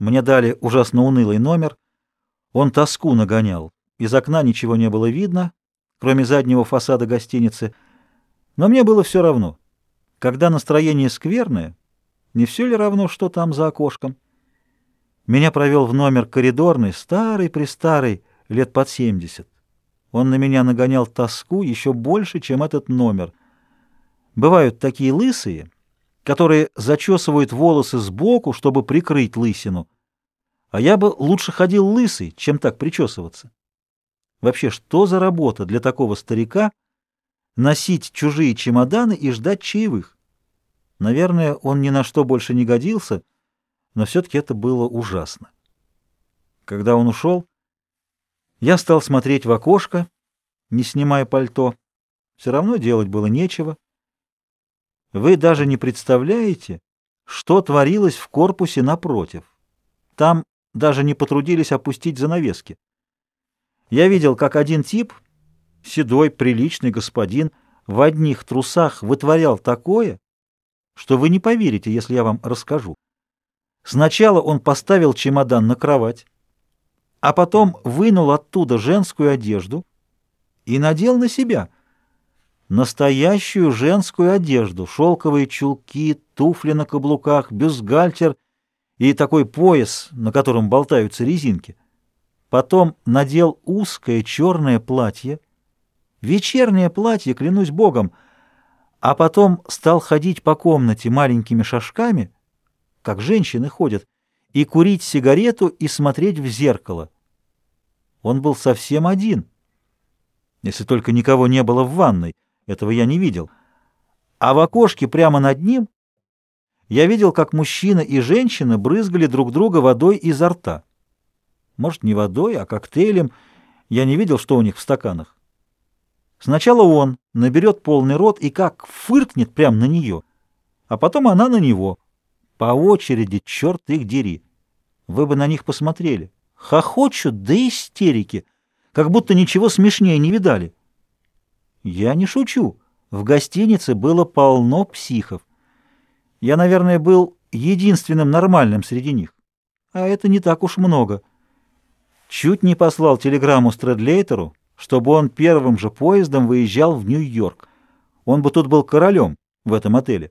Мне дали ужасно унылый номер. Он тоску нагонял. Из окна ничего не было видно, кроме заднего фасада гостиницы. Но мне было все равно. Когда настроение скверное, не все ли равно, что там за окошком? Меня провел в номер коридорный, старый-престарый, лет под семьдесят. Он на меня нагонял тоску еще больше, чем этот номер. Бывают такие лысые, которые зачесывают волосы сбоку, чтобы прикрыть лысину. А я бы лучше ходил лысый, чем так причесываться. Вообще, что за работа для такого старика носить чужие чемоданы и ждать чаевых? Наверное, он ни на что больше не годился, но все-таки это было ужасно. Когда он ушел, я стал смотреть в окошко, не снимая пальто. Все равно делать было нечего. Вы даже не представляете, что творилось в корпусе напротив. Там даже не потрудились опустить занавески. Я видел, как один тип, седой, приличный господин, в одних трусах вытворял такое, что вы не поверите, если я вам расскажу. Сначала он поставил чемодан на кровать, а потом вынул оттуда женскую одежду и надел на себя настоящую женскую одежду, шелковые чулки, туфли на каблуках, бюстгальтер и такой пояс, на котором болтаются резинки. Потом надел узкое черное платье, вечернее платье, клянусь богом, а потом стал ходить по комнате маленькими шажками, как женщины ходят, и курить сигарету и смотреть в зеркало. Он был совсем один, если только никого не было в ванной, этого я не видел. А в окошке прямо над ним я видел, как мужчина и женщина брызгали друг друга водой изо рта. Может, не водой, а коктейлем. Я не видел, что у них в стаканах. Сначала он наберет полный рот и как фыркнет прямо на нее, а потом она на него. По очереди, черт их дери. Вы бы на них посмотрели. Хохочут до истерики, как будто ничего смешнее не видали. Я не шучу. В гостинице было полно психов. Я, наверное, был единственным нормальным среди них. А это не так уж много. Чуть не послал телеграмму Стрэдлейтеру, чтобы он первым же поездом выезжал в Нью-Йорк. Он бы тут был королем в этом отеле.